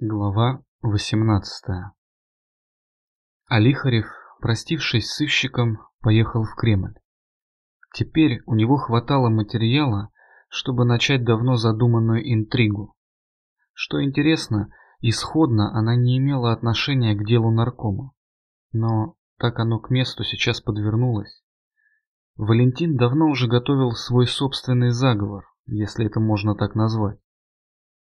Глава 18 Алихарев, простившись с сыщиком, поехал в Кремль. Теперь у него хватало материала, чтобы начать давно задуманную интригу. Что интересно, исходно она не имела отношения к делу наркома. Но так оно к месту сейчас подвернулось. Валентин давно уже готовил свой собственный заговор, если это можно так назвать.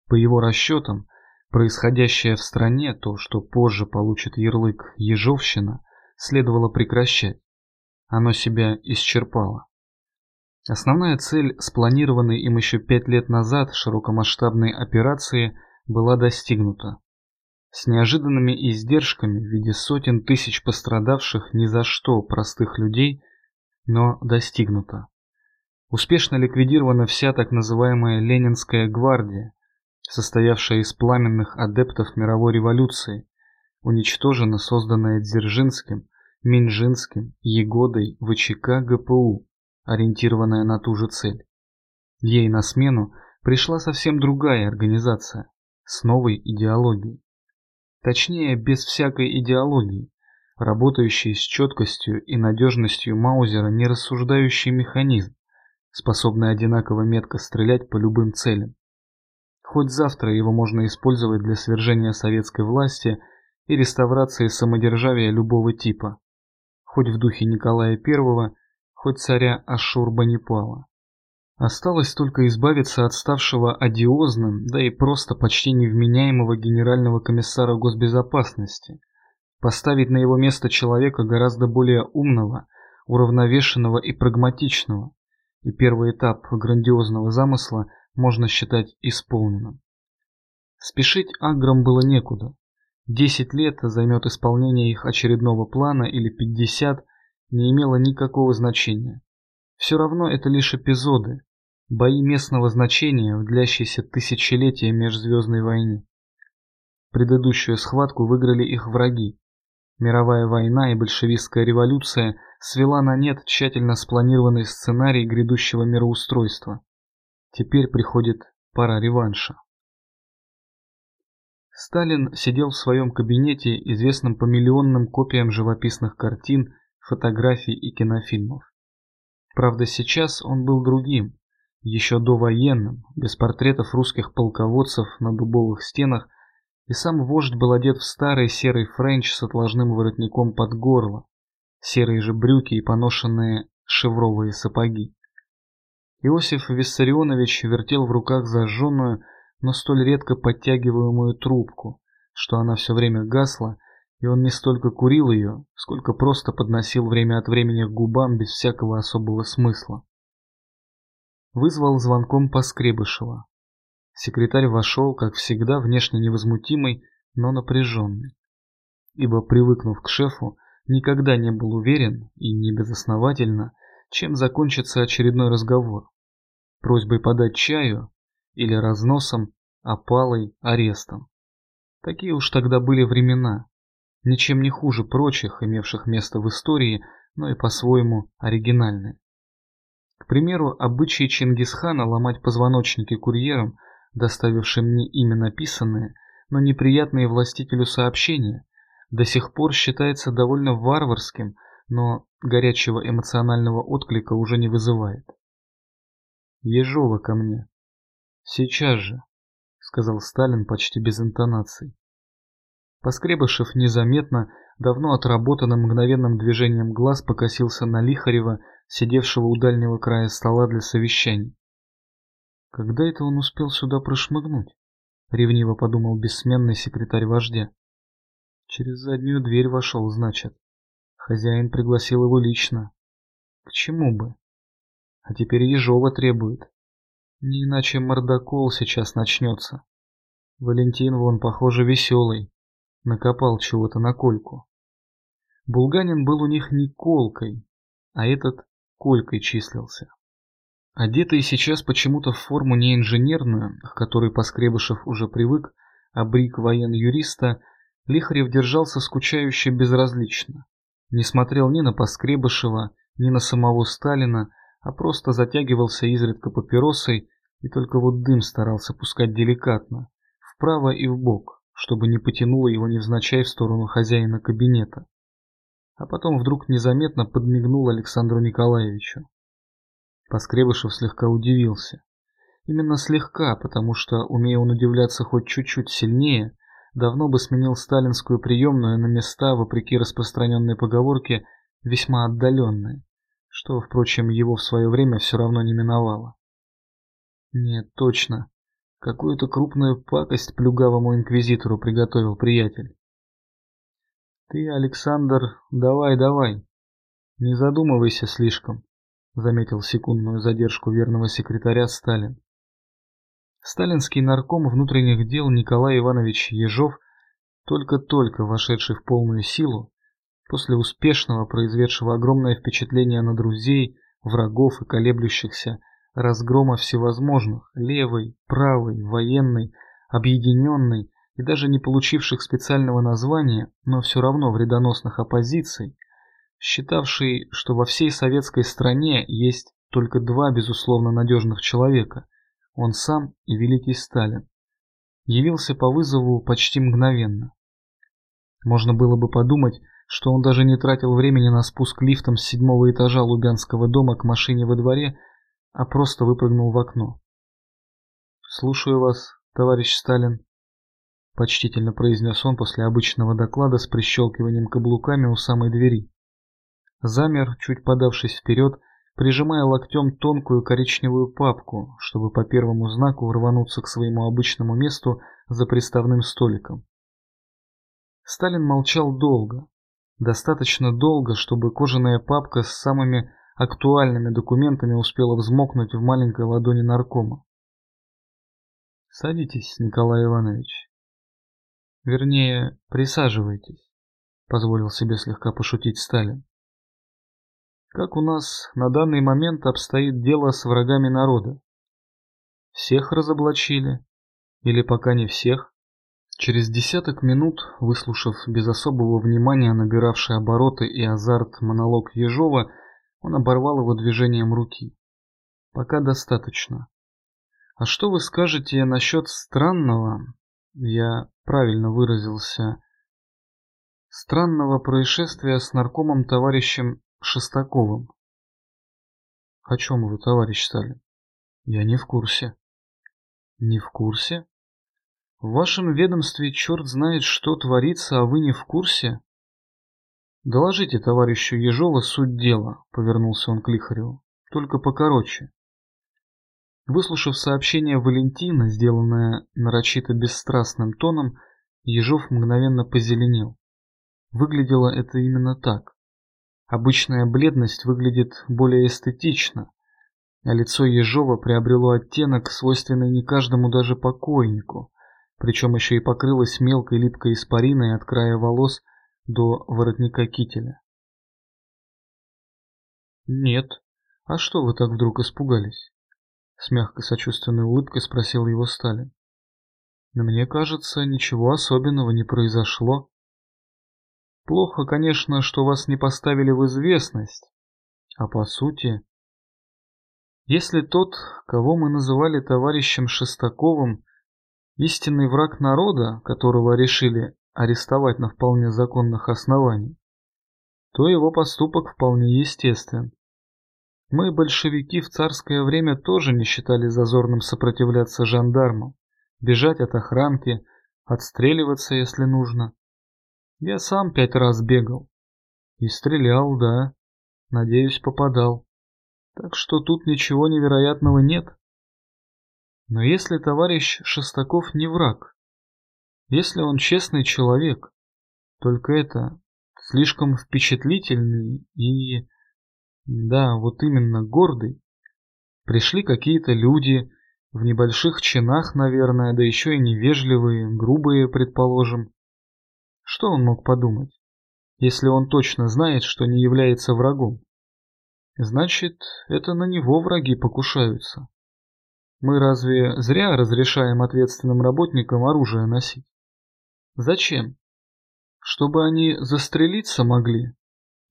По его расчетам, происходящее в стране, то, что позже получит ярлык «Ежовщина», следовало прекращать. Оно себя исчерпало. Основная цель спланированной им еще пять лет назад широкомасштабной операции была достигнута. С неожиданными издержками в виде сотен тысяч пострадавших ни за что простых людей, но достигнута. Успешно ликвидирована вся так называемая Ленинская гвардия, состоявшая из пламенных адептов мировой революции, уничтожена созданная Дзержинским, Минжинским, Егодой ВЧК ГПУ, ориентированная на ту же цель. Ей на смену пришла совсем другая организация, с новой идеологией. Точнее, без всякой идеологии, работающий с четкостью и надежностью Маузера нерассуждающий механизм, способный одинаково метко стрелять по любым целям. Хоть завтра его можно использовать для свержения советской власти и реставрации самодержавия любого типа. Хоть в духе Николая I, хоть царя Ашурбанипала. Осталось только избавиться от ставшего одиозным, да и просто почти невменяемого генерального комиссара госбезопасности, поставить на его место человека гораздо более умного, уравновешенного и прагматичного, и первый этап грандиозного замысла можно считать исполненным. Спешить аграм было некуда. Десять лет займет исполнение их очередного плана или пятьдесят не имело никакого значения. Все равно это лишь эпизоды, бои местного значения в длящейся тысячелетия межзвездной войне. Предыдущую схватку выиграли их враги. Мировая война и большевистская революция свела на нет тщательно спланированный сценарий грядущего мироустройства. Теперь приходит пора реванша. Сталин сидел в своем кабинете, известном по миллионным копиям живописных картин, фотографий и кинофильмов. Правда, сейчас он был другим, еще довоенным, без портретов русских полководцев на дубовых стенах, и сам вождь был одет в старый серый френч с отложным воротником под горло, серые же брюки и поношенные шевровые сапоги. Иосиф Виссарионович вертел в руках зажженную, но столь редко подтягиваемую трубку, что она все время гасла, и он не столько курил ее, сколько просто подносил время от времени к губам без всякого особого смысла. Вызвал звонком Поскребышева. Секретарь вошел, как всегда, внешне невозмутимый, но напряженный. Ибо, привыкнув к шефу, никогда не был уверен, и не безосновательно, чем закончится очередной разговор. Просьбой подать чаю или разносом, опалой, арестом. Такие уж тогда были времена, ничем не хуже прочих, имевших место в истории, но и по-своему оригинальные. К примеру, обычай Чингисхана ломать позвоночники курьерам, доставившим не именно написанные, но неприятные властителю сообщения, до сих пор считается довольно варварским, но горячего эмоционального отклика уже не вызывает. Ежова ко мне. Сейчас же, сказал Сталин почти без интонаций. Поскребышев незаметно, давно отработанным мгновенным движением глаз покосился на Лихарева, сидевшего у дальнего края стола для совещаний. Когда это он успел сюда прошмыгнуть? Ревниво подумал бессменный секретарь вождя. Через заднюю дверь вошел, значит. Хозяин пригласил его лично. К чему бы? А теперь Ежова требует. Не иначе мордокол сейчас начнется. Валентин вон, похоже, веселый накопал чего-то на Кольку. Булганин был у них не Колкой, а этот Колькой числился. Одетый сейчас почему-то в форму не инженерную, к которой Поскребышев уже привык, а брик воен-юриста, Лихарев держался скучающе безразлично. Не смотрел ни на Поскребышева, ни на самого Сталина, а просто затягивался изредка папиросой и только вот дым старался пускать деликатно, вправо и вбок, чтобы не потянуло его невзначай в сторону хозяина кабинета. А потом вдруг незаметно подмигнул Александру Николаевичу. Поскребышев слегка удивился. Именно слегка, потому что, умея он удивляться хоть чуть-чуть сильнее, давно бы сменил сталинскую приемную на места, вопреки распространенной поговорке, весьма отдаленные, что, впрочем, его в свое время все равно не миновало. Нет, точно. Какую-то крупную пакость плюгавому инквизитору приготовил приятель. Ты, Александр, давай, давай. Не задумывайся слишком, заметил секундную задержку верного секретаря Сталин. Сталинский нарком внутренних дел Николай Иванович Ежов, только-только вошедший в полную силу, после успешного, произведшего огромное впечатление на друзей, врагов и колеблющихся, разгрома всевозможных, левой, правой, военной, объединенной и даже не получивших специального названия, но все равно вредоносных оппозиций, считавший, что во всей советской стране есть только два безусловно надежных человека он сам и великий Сталин, явился по вызову почти мгновенно. Можно было бы подумать, что он даже не тратил времени на спуск лифтом с седьмого этажа Лубянского дома к машине во дворе, а просто выпрыгнул в окно. «Слушаю вас, товарищ Сталин», — почтительно произнес он после обычного доклада с прищелкиванием каблуками у самой двери. Замер, чуть подавшись вперед, прижимая локтем тонкую коричневую папку, чтобы по первому знаку рвануться к своему обычному месту за приставным столиком. Сталин молчал долго, достаточно долго, чтобы кожаная папка с самыми актуальными документами успела взмокнуть в маленькой ладони наркома. «Садитесь, Николай Иванович. Вернее, присаживайтесь», — позволил себе слегка пошутить Сталин. Как у нас на данный момент обстоит дело с врагами народа? Всех разоблачили? Или пока не всех? Через десяток минут, выслушав без особого внимания набиравший обороты и азарт монолог Ежова, он оборвал его движением руки. Пока достаточно. А что вы скажете насчет странного, я правильно выразился, странного происшествия с наркомом товарищем Шестаковым. О чем вы, товарищ Сталин? Я не в курсе. Не в курсе? В вашем ведомстве черт знает, что творится, а вы не в курсе? Доложите товарищу Ежова суть дела, повернулся он к Лихареву. Только покороче. Выслушав сообщение Валентина, сделанное нарочито бесстрастным тоном, Ежов мгновенно позеленел. Выглядело это именно так. Обычная бледность выглядит более эстетично, а лицо Ежова приобрело оттенок, свойственный не каждому даже покойнику, причем еще и покрылось мелкой липкой испариной от края волос до воротника кителя. «Нет. А что вы так вдруг испугались?» С мягкой сочувственной улыбкой спросил его Сталин. «Но мне кажется, ничего особенного не произошло». Плохо, конечно, что вас не поставили в известность. А по сути... Если тот, кого мы называли товарищем Шестаковым, истинный враг народа, которого решили арестовать на вполне законных основаниях, то его поступок вполне естествен. Мы, большевики, в царское время тоже не считали зазорным сопротивляться жандармам, бежать от охранки, отстреливаться, если нужно. Я сам пять раз бегал. И стрелял, да. Надеюсь, попадал. Так что тут ничего невероятного нет. Но если товарищ Шестаков не враг, если он честный человек, только это слишком впечатлительный и, да, вот именно гордый, пришли какие-то люди в небольших чинах, наверное, да еще и невежливые, грубые, предположим, что он мог подумать, если он точно знает, что не является врагом? Значит, это на него враги покушаются. Мы разве зря разрешаем ответственным работникам оружие носить? Зачем? Чтобы они застрелиться могли?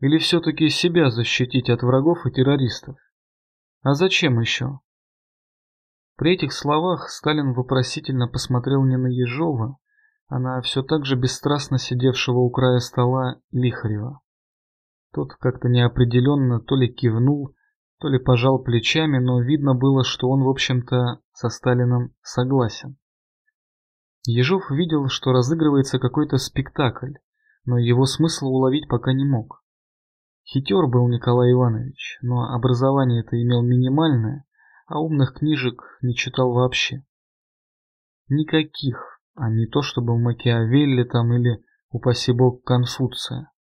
Или все-таки себя защитить от врагов и террористов? А зачем еще? При этих словах Сталин вопросительно посмотрел не на Ежова, она все так же бесстрастно сидевшего у края стола Лихарева. Тот как-то неопределенно то ли кивнул, то ли пожал плечами, но видно было, что он, в общем-то, со Сталином согласен. Ежов видел, что разыгрывается какой-то спектакль, но его смысла уловить пока не мог. Хитер был Николай Иванович, но образование-то имел минимальное, а умных книжек не читал вообще. Никаких, а не то чтобы Макиавелли там или, упаси бог, Конфуция.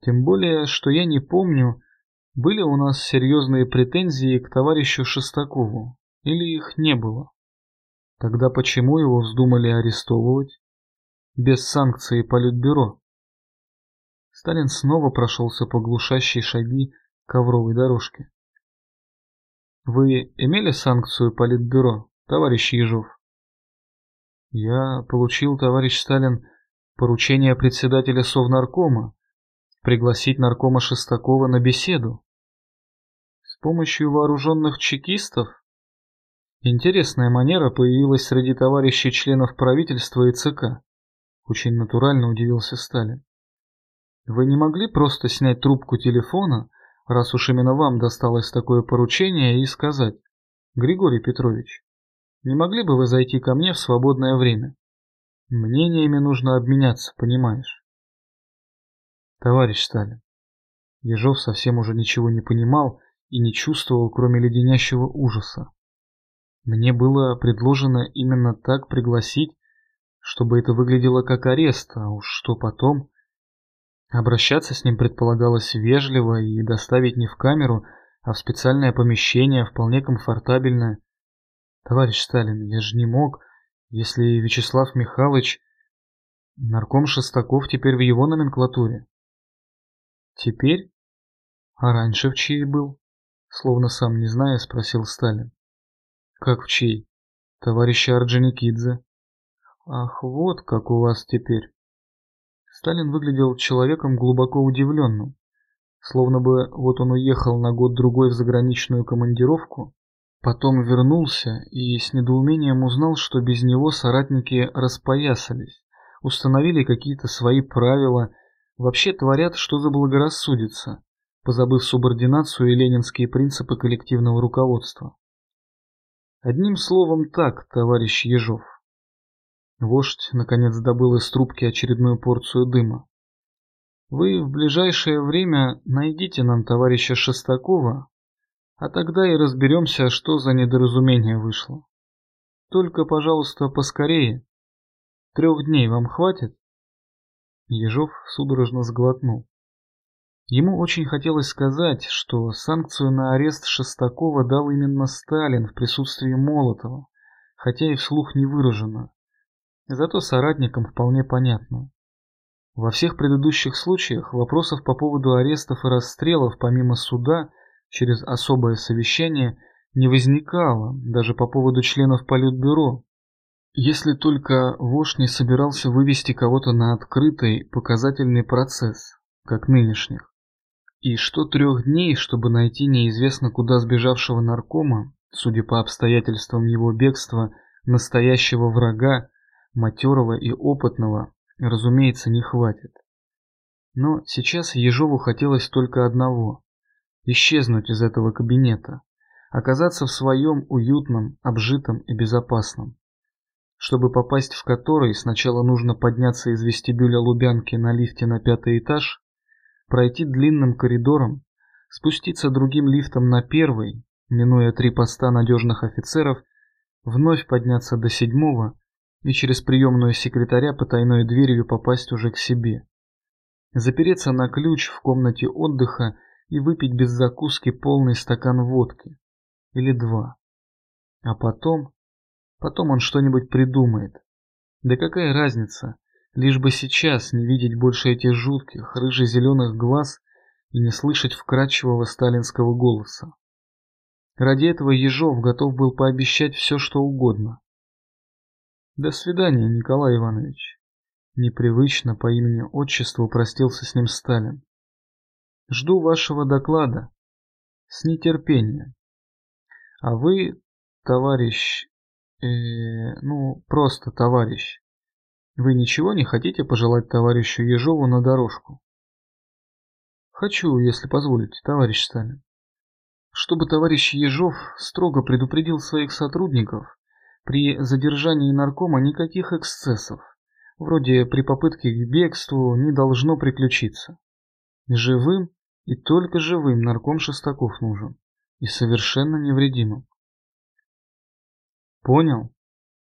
Тем более, что я не помню, были у нас серьезные претензии к товарищу Шестакову, или их не было. Тогда почему его вздумали арестовывать? Без санкции Политбюро. Сталин снова прошелся по глушащей шаги ковровой дорожке. Вы имели санкцию Политбюро, товарищ Ежов? Я получил, товарищ Сталин, поручение председателя Совнаркома пригласить наркома Шестакова на беседу. Помощью вооруженных чекистов? Интересная манера появилась среди товарищей членов правительства и ЦК. Очень натурально удивился Сталин. Вы не могли просто снять трубку телефона, раз уж именно вам досталось такое поручение, и сказать, Григорий Петрович, не могли бы вы зайти ко мне в свободное время? Мнениями нужно обменяться, понимаешь? Товарищ Сталин, Ежов совсем уже ничего не понимал и не чувствовал, кроме леденящего ужаса. Мне было предложено именно так пригласить, чтобы это выглядело как арест, а уж что потом. Обращаться с ним предполагалось вежливо и доставить не в камеру, а в специальное помещение, вполне комфортабельное. Товарищ Сталин, я же не мог, если Вячеслав Михайлович... Нарком Шестаков теперь в его номенклатуре. Теперь? А раньше в чьей был? Словно сам не зная, спросил Сталин. Как в чьей? Товарища Орджоникидзе. Ах, вот как у вас теперь. Сталин выглядел человеком глубоко удивленным. Словно бы вот он уехал на год-другой в заграничную командировку, потом вернулся и с недоумением узнал, что без него соратники распоясались, установили какие-то свои правила, вообще творят, что заблагорассудится, позабыв субординацию и ленинские принципы коллективного руководства. Одним словом так, товарищ Ежов. Вождь, наконец, добыл из трубки очередную порцию дыма. Вы в ближайшее время найдите нам товарища Шестакова, а тогда и разберемся, что за недоразумение вышло. Только, пожалуйста, поскорее. Трех дней вам хватит? Ежов судорожно сглотнул. Ему очень хотелось сказать, что санкцию на арест Шестакова дал именно Сталин в присутствии Молотова, хотя и вслух не выражено. Зато соратникам вполне понятно. Во всех предыдущих случаях вопросов по поводу арестов и расстрелов помимо суда через особое совещание не возникало, даже по поводу членов Политбюро. Если только вождь не собирался вывести кого-то на открытый показательный процесс, как нынешних. И что трех дней, чтобы найти неизвестно куда сбежавшего наркома, судя по обстоятельствам его бегства, настоящего врага, матерого и опытного, разумеется, не хватит. Но сейчас Ежову хотелось только одного – исчезнуть из этого кабинета, оказаться в своем уютном, обжитом и безопасном. Чтобы попасть в который, сначала нужно подняться из вестибюля Лубянки на лифте на пятый этаж, пройти длинным коридором, спуститься другим лифтом на первый, минуя три поста надежных офицеров, вновь подняться до седьмого и через приемную секретаря по тайной дверью попасть уже к себе. Запереться на ключ в комнате отдыха и выпить без закуски полный стакан водки. Или два. А потом... Потом он что-нибудь придумает. Да какая разница, Лишь бы сейчас не видеть больше этих жутких, рыже-зеленых глаз и не слышать вкрадчивого сталинского голоса. Ради этого Ежов готов был пообещать все, что угодно. До свидания, Николай Иванович. Непривычно по имени-отчеству простился с ним Сталин. Жду вашего доклада. С нетерпением. А вы, товарищ... Э, ну, просто товарищ. Вы ничего не хотите пожелать товарищу Ежову на дорожку? Хочу, если позволите, товарищ Сталин. Чтобы товарищ Ежов строго предупредил своих сотрудников, при задержании наркома никаких эксцессов, вроде при попытке к бегству, не должно приключиться. Живым и только живым нарком Шестаков нужен, и совершенно невредимым. Понял?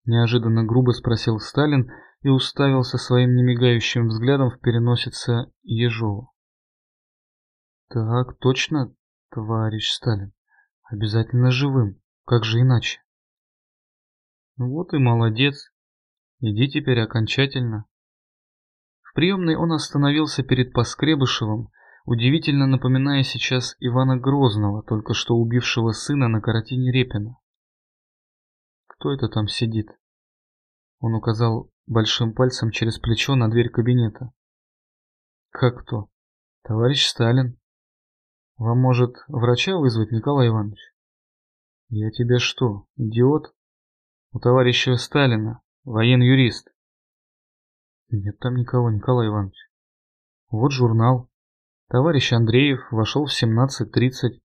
Неожиданно грубо спросил Сталин и уставился своим немигающим взглядом в переносице Ежова. Так, точно, товарищ Сталин. Обязательно живым. Как же иначе? Ну вот и молодец. Иди теперь окончательно. В приемной он остановился перед Поскребышевым, удивительно напоминая сейчас Ивана Грозного, только что убившего сына на картине Репина. Кто это там сидит? Он указал большим пальцем через плечо на дверь кабинета. Как кто? Товарищ Сталин. Вам, может, врача вызвать, Николай Иванович? Я тебе что, идиот? У товарища Сталина, воен-юрист. Нет там никого, Николай Иванович. Вот журнал. Товарищ Андреев вошел в 17.30,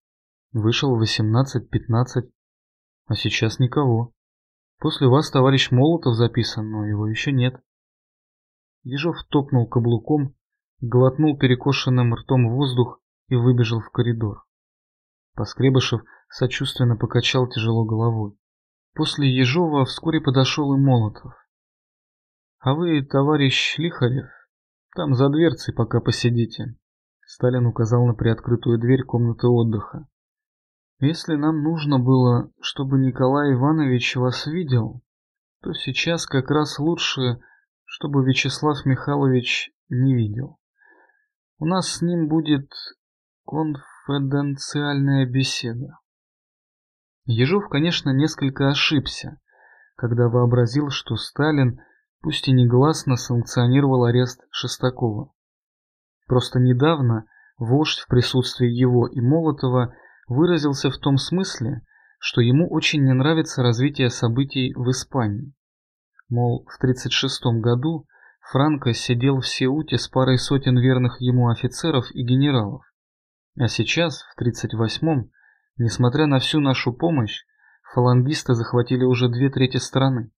вышел в 18.15, а сейчас никого. После вас товарищ Молотов записан, но его еще нет. Ежов топнул каблуком, глотнул перекошенным ртом воздух и выбежал в коридор. Поскребышев сочувственно покачал тяжело головой. После Ежова вскоре подошел и Молотов. «А вы, товарищ Лихарев, там за дверцей пока посидите». Сталин указал на приоткрытую дверь комнаты отдыха. Если нам нужно было, чтобы Николай Иванович вас видел, то сейчас как раз лучше, чтобы Вячеслав Михайлович не видел. У нас с ним будет конфиденциальная беседа. Ежов, конечно, несколько ошибся, когда вообразил, что Сталин, пусть и негласно, санкционировал арест Шестакова. Просто недавно вождь в присутствии его и Молотова выразился в том смысле, что ему очень не нравится развитие событий в Испании. Мол, в 1936 году Франко сидел в Сеуте с парой сотен верных ему офицеров и генералов. А сейчас, в 1938-м, несмотря на всю нашу помощь, фалангисты захватили уже две трети страны.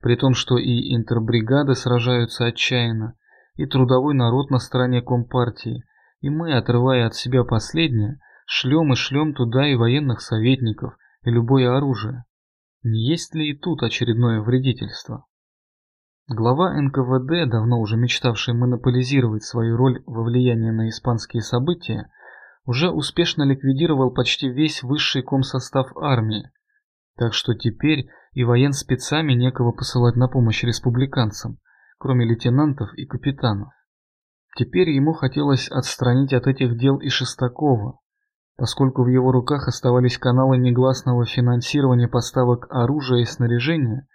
При том, что и интербригады сражаются отчаянно, и трудовой народ на стороне Компартии, и мы, отрывая от себя последнее, Шлем и шлем туда и военных советников, и любое оружие. Не есть ли и тут очередное вредительство? Глава НКВД, давно уже мечтавший монополизировать свою роль во влиянии на испанские события, уже успешно ликвидировал почти весь высший комсостав армии, так что теперь и военспецами некого посылать на помощь республиканцам, кроме лейтенантов и капитанов. Теперь ему хотелось отстранить от этих дел и Шестакова, Поскольку в его руках оставались каналы негласного финансирования поставок оружия и снаряжения,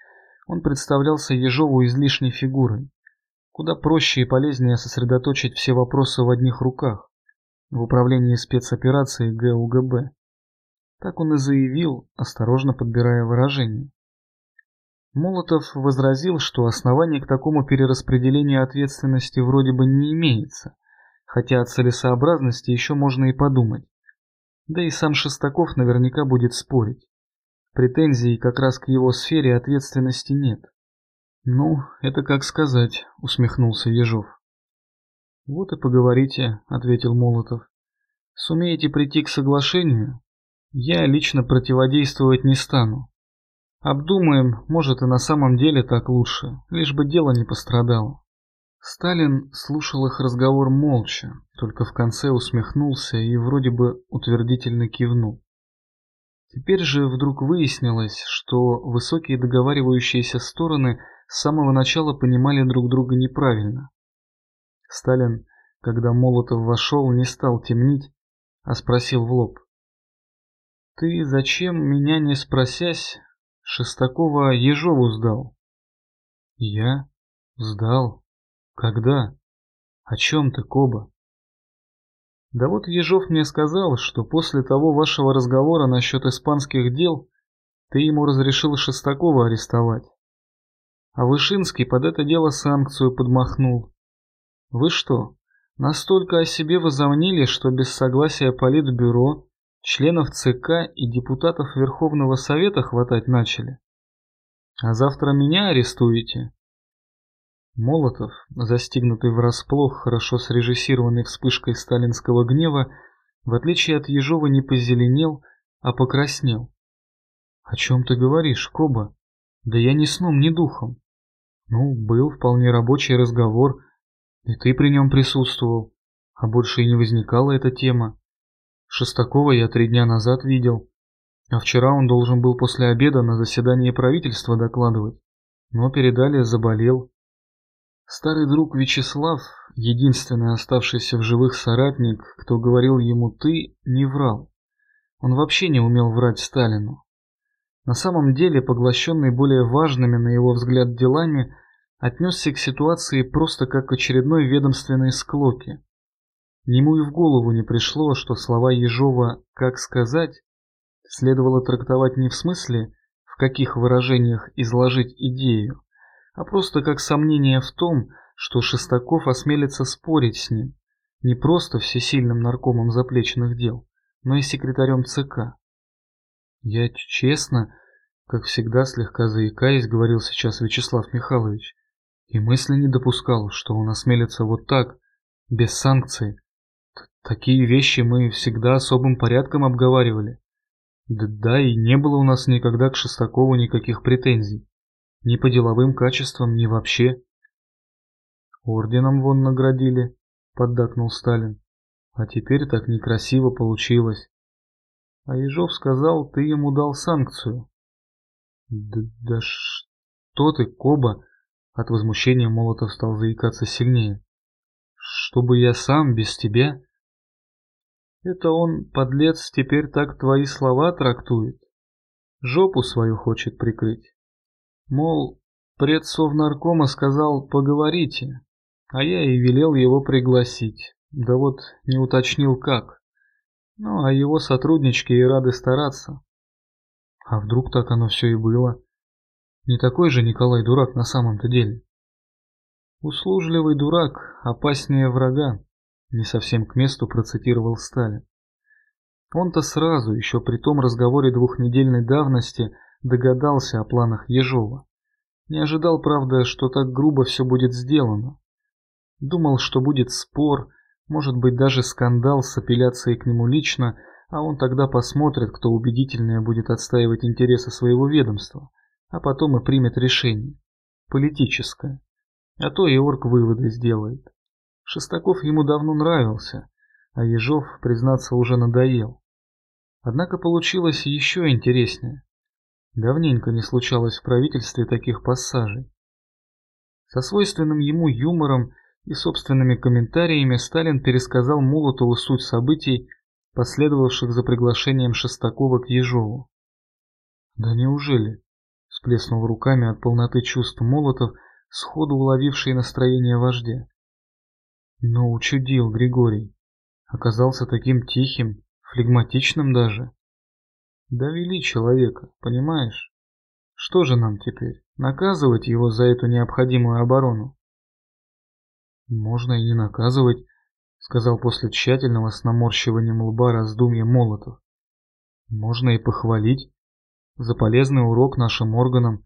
он представлялся Ежову излишней фигурой. Куда проще и полезнее сосредоточить все вопросы в одних руках, в управлении спецоперацией ГУГБ. Так он и заявил, осторожно подбирая выражение. Молотов возразил, что оснований к такому перераспределению ответственности вроде бы не имеется, хотя о целесообразности еще можно и подумать. Да и сам Шестаков наверняка будет спорить. Претензий как раз к его сфере ответственности нет. Ну, это как сказать, усмехнулся Ежов. Вот и поговорите, ответил Молотов. Сумеете прийти к соглашению? Я лично противодействовать не стану. Обдумаем, может и на самом деле так лучше, лишь бы дело не пострадало. Сталин слушал их разговор молча, только в конце усмехнулся и вроде бы утвердительно кивнул. Теперь же вдруг выяснилось, что высокие договаривающиеся стороны с самого начала понимали друг друга неправильно. Сталин, когда Молотов вошел, не стал темнить, а спросил в лоб. «Ты зачем, меня не спросясь, Шестакова Ежову сдал?» «Я? Сдал?» Когда? О чем ты, Коба? Да вот Ежов мне сказал, что после того вашего разговора насчет испанских дел ты ему разрешил Шестакова арестовать. А Вышинский под это дело санкцию подмахнул. Вы что, настолько о себе возомнили, что без согласия Политбюро, членов ЦК и депутатов Верховного Совета хватать начали? А завтра меня арестуете? Молотов, застигнутый врасплох хорошо срежиссированной вспышкой сталинского гнева, в отличие от Ежова не позеленел, а покраснел. «О чем ты говоришь, Коба? Да я ни сном, ни духом. Ну, был вполне рабочий разговор, и ты при нем присутствовал, а больше и не возникала эта тема. Шестакова я три дня назад видел, а вчера он должен был после обеда на заседании правительства докладывать, но передали заболел. Старый друг Вячеслав, единственный оставшийся в живых соратник, кто говорил ему «ты», не врал. Он вообще не умел врать Сталину. На самом деле, поглощенный более важными, на его взгляд, делами, отнесся к ситуации просто как к очередной ведомственной склоке. Ему и в голову не пришло, что слова Ежова «как сказать» следовало трактовать не в смысле, в каких выражениях изложить идею, а просто как сомнение в том, что Шестаков осмелится спорить с ним, не просто всесильным наркомом заплечных дел, но и секретарем ЦК. Я честно, как всегда слегка заикаясь, говорил сейчас Вячеслав Михайлович, и мысли не допускал, что он осмелится вот так, без санкций. Т Такие вещи мы всегда особым порядком обговаривали. Да, да и не было у нас никогда к Шестакову никаких претензий. Ни по деловым качествам, ни вообще. Орденом вон наградили, поддакнул Сталин. А теперь так некрасиво получилось. А Ежов сказал, ты ему дал санкцию. Да, да что ты, Коба? От возмущения Молотов стал заикаться сильнее. Чтобы я сам без тебя? Это он, подлец, теперь так твои слова трактует. Жопу свою хочет прикрыть. Мол, предсовнаркома сказал «поговорите», а я и велел его пригласить. Да вот не уточнил как. Ну, а его сотруднички и рады стараться. А вдруг так оно все и было? Не такой же Николай дурак на самом-то деле. Услужливый дурак опаснее врага, не совсем к месту процитировал Сталин. Он-то сразу, еще при том разговоре двухнедельной давности, догадался о планах Ежова. Не ожидал, правда, что так грубо все будет сделано. Думал, что будет спор, может быть даже скандал с апелляцией к нему лично, а он тогда посмотрит, кто убедительнее будет отстаивать интересы своего ведомства, а потом и примет решение. Политическое. А то и орг выводы сделает. Шестаков ему давно нравился, а Ежов, признаться, уже надоел. Однако получилось еще интереснее. Давненько не случалось в правительстве таких пассажей. Со свойственным ему юмором и собственными комментариями Сталин пересказал Молотову суть событий, последовавших за приглашением Шестакова к Ежову. «Да неужели?» – всплеснул руками от полноты чувств Молотов, сходу уловивший настроение вождя. Но учудил Григорий. Оказался таким тихим, флегматичным даже. Довели человека, понимаешь? Что же нам теперь, наказывать его за эту необходимую оборону? Можно и не наказывать, сказал после тщательного с наморщиванием лба раздумья Молотов. Можно и похвалить за полезный урок нашим органам.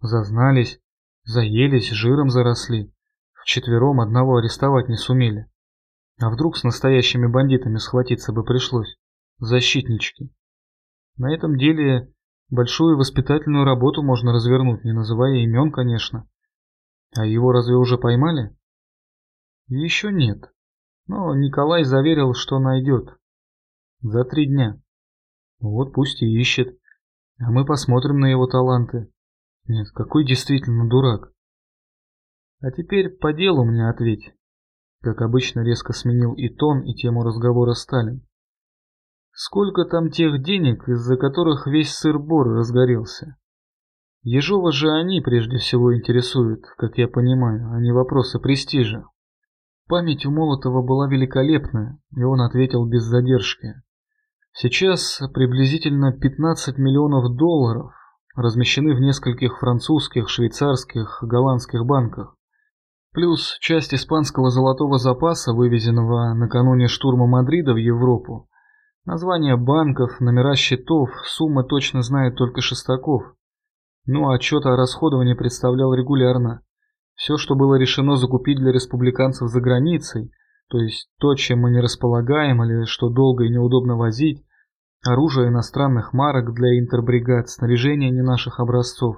Зазнались, заелись, жиром заросли. Вчетвером одного арестовать не сумели. А вдруг с настоящими бандитами схватиться бы пришлось? Защитнички. На этом деле большую воспитательную работу можно развернуть, не называя имен, конечно. А его разве уже поймали? Еще нет. Но Николай заверил, что найдет. За три дня. Вот пусть и ищет. А мы посмотрим на его таланты. Нет, какой действительно дурак. А теперь по делу мне ответь. Как обычно резко сменил и тон, и тему разговора Сталин. Сколько там тех денег, из-за которых весь сыр-бор разгорелся? Ежова же они прежде всего интересуют, как я понимаю, а не вопросы престижа. Память у Молотова была великолепная, и он ответил без задержки. Сейчас приблизительно 15 миллионов долларов, размещены в нескольких французских, швейцарских, голландских банках. Плюс часть испанского золотого запаса, вывезенного накануне штурма Мадрида в Европу. Названия банков, номера счетов, суммы точно знает только Шестаков. Ну а отчет о расходовании представлял регулярно. Все, что было решено закупить для республиканцев за границей, то есть то, чем мы не располагаем или что долго и неудобно возить, оружие иностранных марок для интербригад, снаряжение не наших образцов,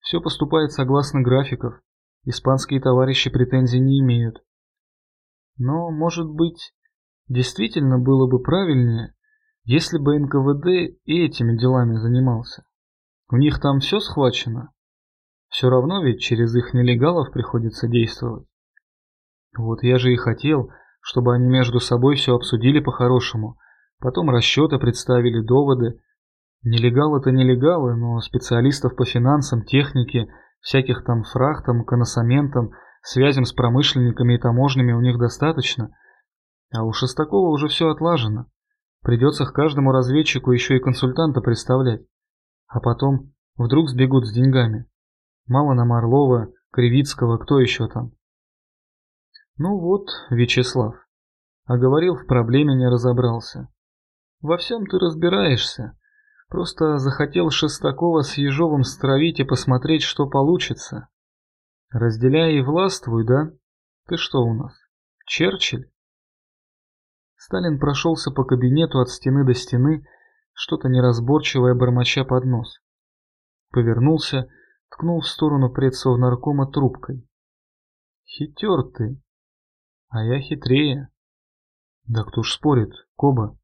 все поступает согласно графиков. Испанские товарищи претензий не имеют. Но, может быть, действительно было бы правильнее, если бы НКВД и этими делами занимался. У них там все схвачено. Все равно ведь через их нелегалов приходится действовать. Вот я же и хотел, чтобы они между собой все обсудили по-хорошему, потом расчеты представили, доводы. Нелегалы-то нелегалы, но специалистов по финансам, технике Всяких там фрахтам, коносаментам, связям с промышленниками и таможнями у них достаточно. А у Шестакова уже все отлажено. Придется к каждому разведчику еще и консультанта представлять. А потом вдруг сбегут с деньгами. Мало нам Орлова, Кривицкого, кто еще там. Ну вот, Вячеслав. А говорил, в проблеме не разобрался. Во всем ты разбираешься. Просто захотел Шестакова с Ежовым стравить и посмотреть, что получится. Разделяй и властвуй, да? Ты что у нас, Черчилль? Сталин прошелся по кабинету от стены до стены, что-то неразборчивое бормоча под нос. Повернулся, ткнул в сторону предсовнаркома трубкой. Хитер ты. А я хитрее. Да кто ж спорит, Коба,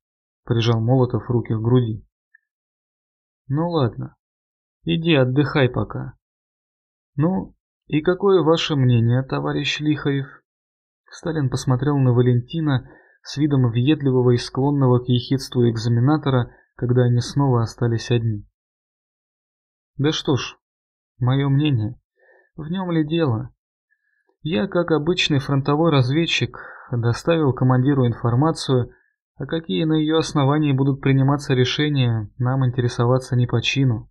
прижал Молотов руки к груди. Ну ладно, иди отдыхай пока. Ну, и какое ваше мнение, товарищ Лихарев? Сталин посмотрел на Валентина с видом въедливого и склонного к ехидству экзаменатора, когда они снова остались одни. Да что ж, мое мнение, в нем ли дело? Я, как обычный фронтовой разведчик, доставил командиру информацию, а какие на ее основании будут приниматься решения, нам интересоваться не по чину.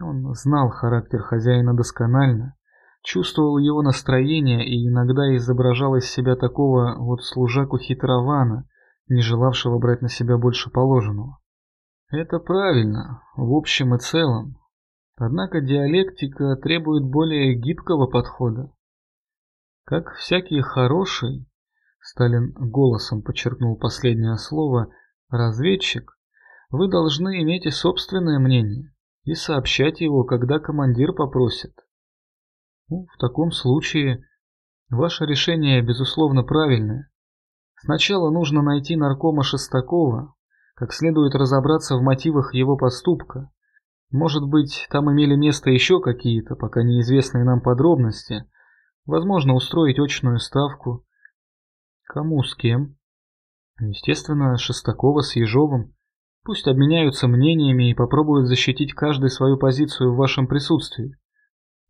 Он знал характер хозяина досконально, чувствовал его настроение и иногда изображал из себя такого вот служаку хитрована, не желавшего брать на себя больше положенного. Это правильно, в общем и целом. Однако диалектика требует более гибкого подхода. Как всякий хороший, Сталин голосом подчеркнул последнее слово, разведчик, вы должны иметь и собственное мнение, и сообщать его, когда командир попросит. Ну, в таком случае ваше решение, безусловно, правильное. Сначала нужно найти наркома Шестакова, как следует разобраться в мотивах его поступка. Может быть, там имели место еще какие-то, пока неизвестные нам подробности. Возможно, устроить очную ставку. Кому с кем? Естественно, Шестакова с Ежовым. Пусть обменяются мнениями и попробуют защитить каждый свою позицию в вашем присутствии.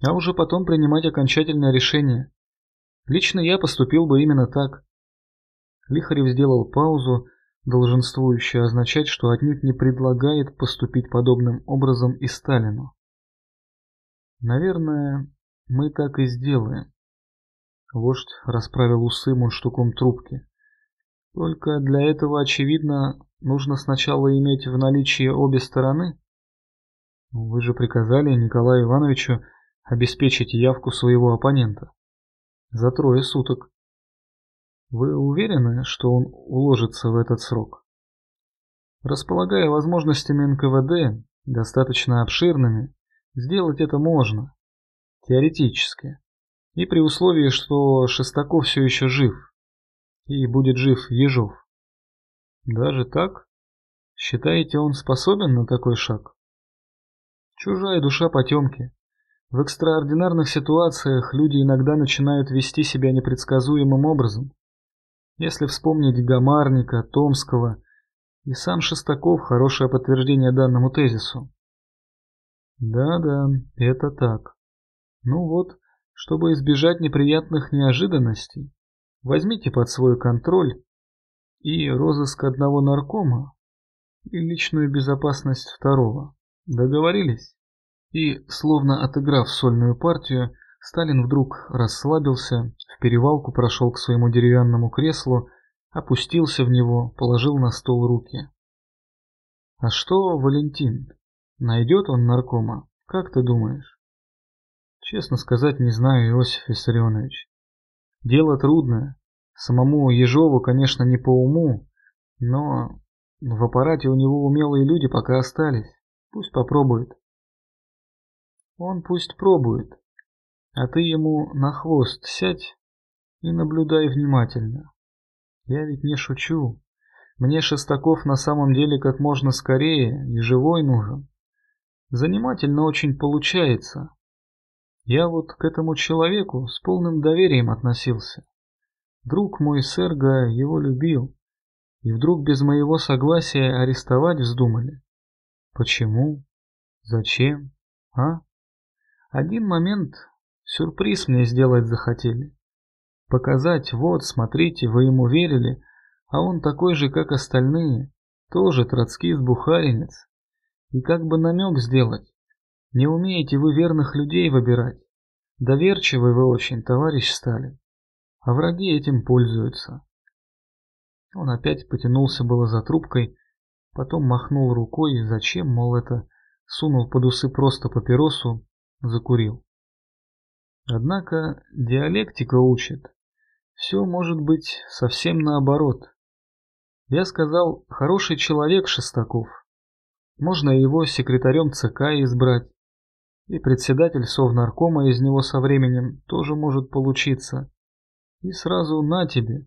А уже потом принимать окончательное решение. Лично я поступил бы именно так. Лихарев сделал паузу, долженствующую означать, что отнюдь не предлагает поступить подобным образом и Сталину. Наверное, мы так и сделаем. Вождь расправил усы мундштуком трубки. Только для этого, очевидно, нужно сначала иметь в наличии обе стороны. Вы же приказали Николаю Ивановичу обеспечить явку своего оппонента. За трое суток. Вы уверены, что он уложится в этот срок? Располагая возможностями НКВД, достаточно обширными, сделать это можно. Теоретически. И при условии, что Шестаков все еще жив. И будет жив Ежов. Даже так? Считаете, он способен на такой шаг? Чужая душа потемки. В экстраординарных ситуациях люди иногда начинают вести себя непредсказуемым образом. Если вспомнить Гамарника, Томского, и сам Шестаков хорошее подтверждение данному тезису. Да-да, это так. Ну вот, чтобы избежать неприятных неожиданностей, возьмите под свой контроль и розыск одного наркома, и личную безопасность второго. Договорились? И, словно отыграв сольную партию, Сталин вдруг расслабился, в перевалку прошел к своему деревянному креслу, опустился в него, положил на стол руки. «А что, Валентин, найдет он наркома? Как ты думаешь?» «Честно сказать, не знаю, Иосиф Виссарионович. Дело трудное. Самому Ежову, конечно, не по уму, но в аппарате у него умелые люди пока остались. Пусть попробует. Он пусть пробует, а ты ему на хвост сядь и наблюдай внимательно. Я ведь не шучу. Мне Шестаков на самом деле как можно скорее и живой нужен. Занимательно очень получается. Я вот к этому человеку с полным доверием относился. Друг мой Серга его любил. И вдруг без моего согласия арестовать вздумали. Почему? Зачем? А? Один момент сюрприз мне сделать захотели. Показать, вот, смотрите, вы ему верили, а он такой же, как остальные, тоже троцкист-бухаринец. И как бы намек сделать. Не умеете вы верных людей выбирать. Доверчивый вы очень, товарищ Сталин. А враги этим пользуются. Он опять потянулся было за трубкой, потом махнул рукой, зачем, мол, это, сунул под усы просто папиросу, закурил. Однако диалектика учит. Все может быть совсем наоборот. Я сказал, хороший человек Шестаков. Можно его секретарем ЦК избрать. И председатель Совнаркома из него со временем тоже может получиться. И сразу на тебе.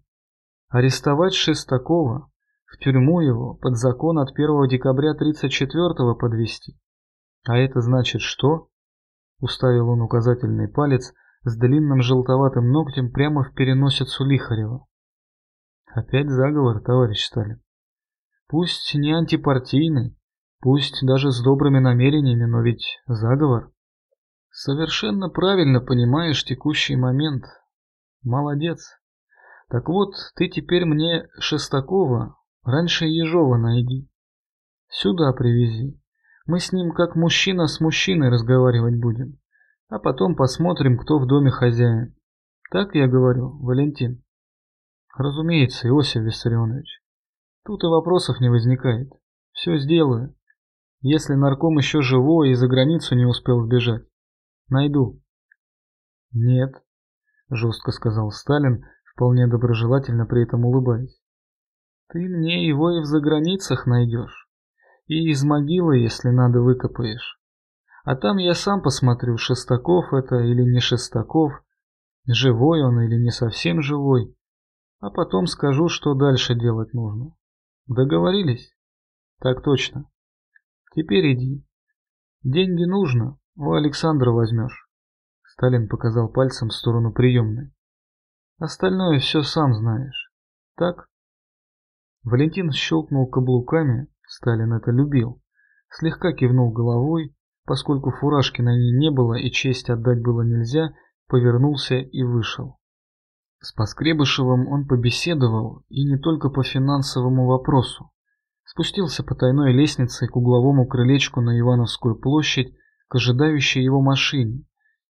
Арестовать Шестакова, в тюрьму его, под закон от 1 декабря 34-го подвести. А это значит что? Уставил он указательный палец с длинным желтоватым ногтем прямо в переносицу Лихарева. Опять заговор, товарищ Сталин. Пусть не антипартийный, пусть даже с добрыми намерениями, но ведь заговор. Совершенно правильно понимаешь текущий момент. Молодец. Так вот, ты теперь мне Шестакова раньше Ежова найди. Сюда привези. Мы с ним как мужчина с мужчиной разговаривать будем. А потом посмотрим, кто в доме хозяин. Так я говорю, Валентин? Разумеется, Иосиф Виссарионович. Тут и вопросов не возникает. Все сделаю. Если нарком еще живой и за границу не успел сбежать. Найду. Нет, жестко сказал Сталин, вполне доброжелательно при этом улыбаясь. Ты мне его и в заграницах найдешь. И из могилы, если надо, выкопаешь. А там я сам посмотрю, Шестаков это или не Шестаков, живой он или не совсем живой. А потом скажу, что дальше делать нужно. Договорились? Так точно. Теперь иди. Деньги нужно, у Александра возьмешь. Сталин показал пальцем в сторону приемной. Остальное все сам знаешь. Так? Валентин щелкнул каблуками, Сталин это любил. Слегка кивнул головой, поскольку фуражки на ней не было и честь отдать было нельзя, повернулся и вышел. С Поскребышевым он побеседовал и не только по финансовому вопросу. Спустился по тайной лестнице к угловому крылечку на Ивановскую площадь к ожидающей его машине,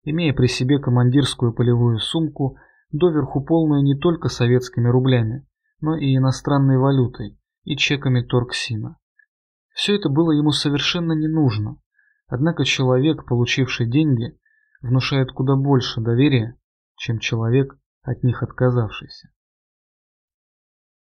имея при себе командирскую полевую сумку, доверху полную не только советскими рублями, но и иностранной валютой и чеками Торксина. Все это было ему совершенно не нужно, однако человек, получивший деньги, внушает куда больше доверия, чем человек, от них отказавшийся.